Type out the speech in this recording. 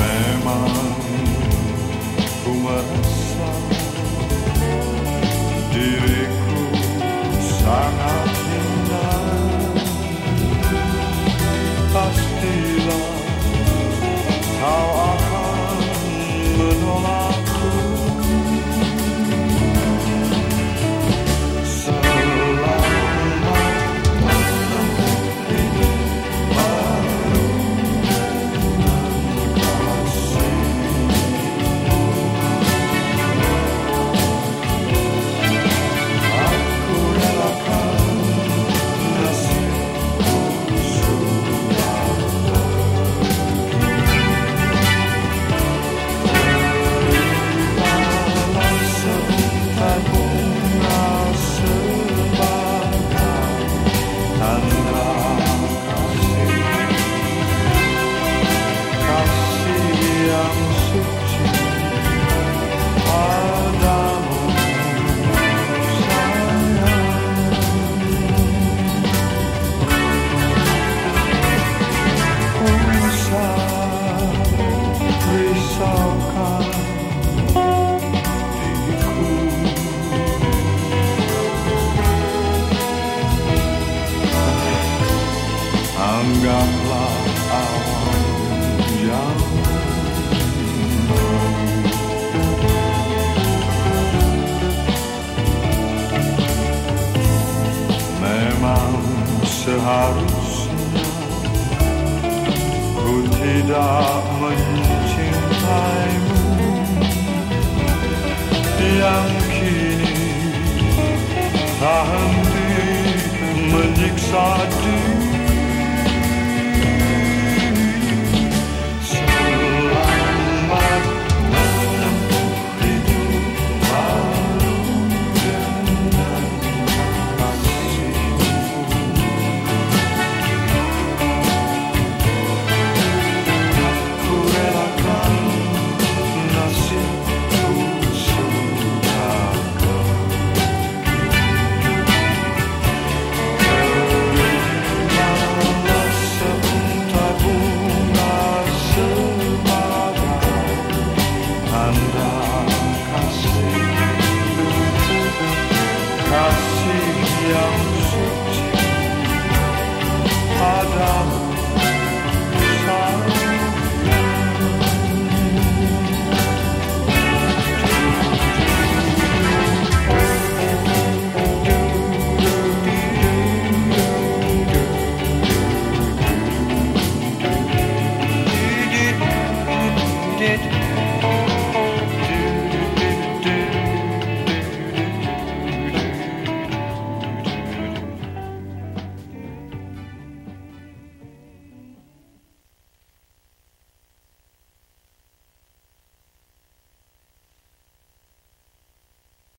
Memang ku merasa diriku sangat Anggaplah Memang seharusnya Ku tidak mencintaimu. Yang kini Tak henti menyiksa diri.